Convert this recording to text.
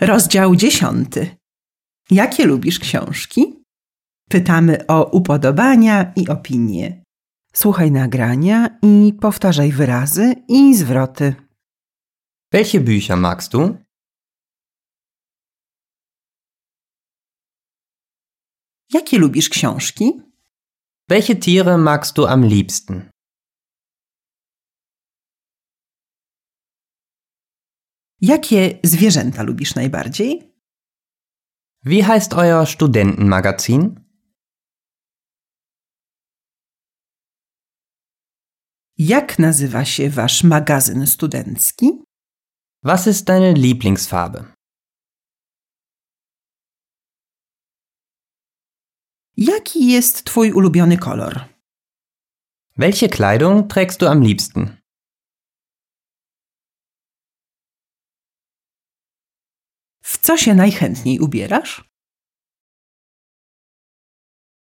Rozdział dziesiąty. Jakie lubisz książki? Pytamy o upodobania i opinie. Słuchaj nagrania i powtarzaj wyrazy i zwroty. Welche Bücher magst du? Jakie lubisz książki? Welche Tiere magst du am liebsten? Jakie zwierzęta lubisz najbardziej? Wie heißt euer Studentenmagazin? Jak nazywa się wasz magazyn studencki? Was ist deine Lieblingsfarbe? Jaki jest twój ulubiony kolor? Welche Kleidung trägst du am liebsten? Co się najchętniej ubierasz?